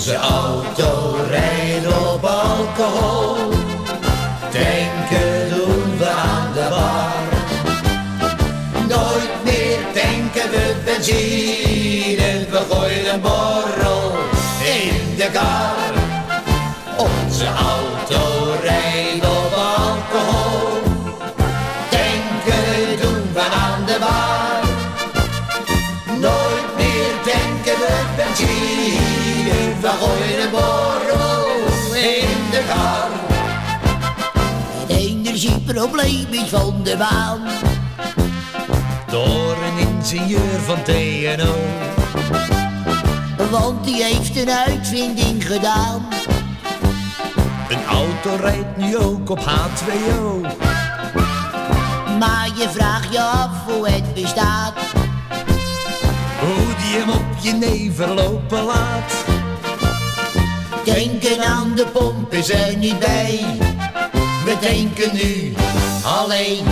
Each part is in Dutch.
Onze auto rijdt op alcohol. Denken doen we aan de bar. Nooit meer denken we benzine. We gooien een borrel in de kar. Onze auto energieprobleem is van de baan. Door een ingenieur van TNO. Want die heeft een uitvinding gedaan. Een auto rijdt nu ook op H2O. Maar je vraagt je af hoe het bestaat. Hoe die hem op je never lopen laat. Denken aan de pomp is er niet bij. Denken nu alleen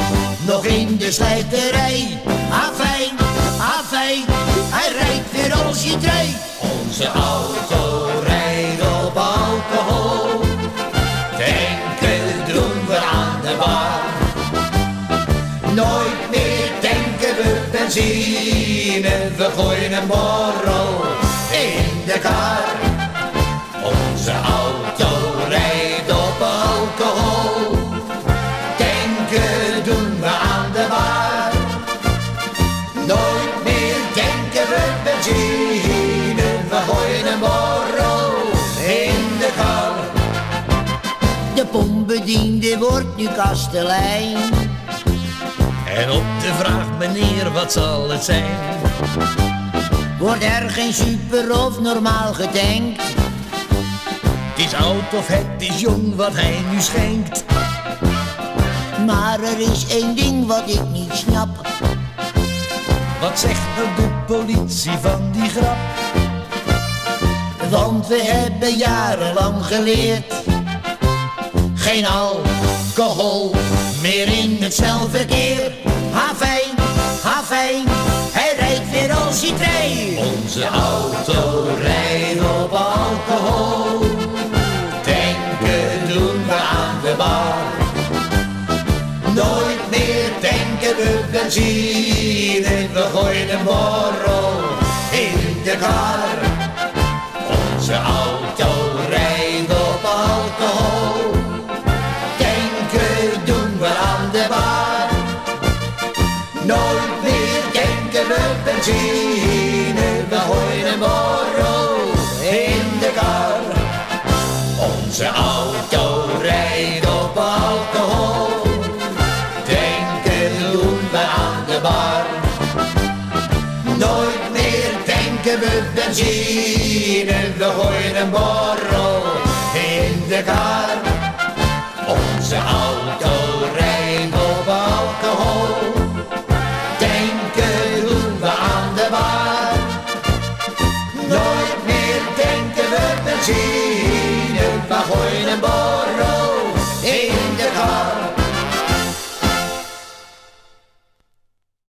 nog in de slijterij. Afijn, afijn, hij rijdt weer als je trein. Onze auto rijdt op alcohol. Denken doen we aan de bar. Nooit meer denken we benzine. We gooien een borrel in de kar. Pompbediende wordt nu kastelein. En op de vraag, meneer, wat zal het zijn? Wordt er geen super of normaal getankt? Het is oud of het is jong wat hij nu schenkt. Maar er is één ding wat ik niet snap. Wat zegt nou de politie van die grap? Want we hebben jarenlang geleerd. Geen alcohol meer in het snelverkeer. Hafijn, hafijn, hij rijdt weer als trein. Onze auto rijdt op alcohol. Denken doen we aan de bar. Nooit meer denken we benzine. We gooien een borrel in de kar. Borrel in de kar. Onze auto rijdt op alcohol. Denken doen we aan de bar. Nooit meer denken we benzine. We gooien een borrel in de kar.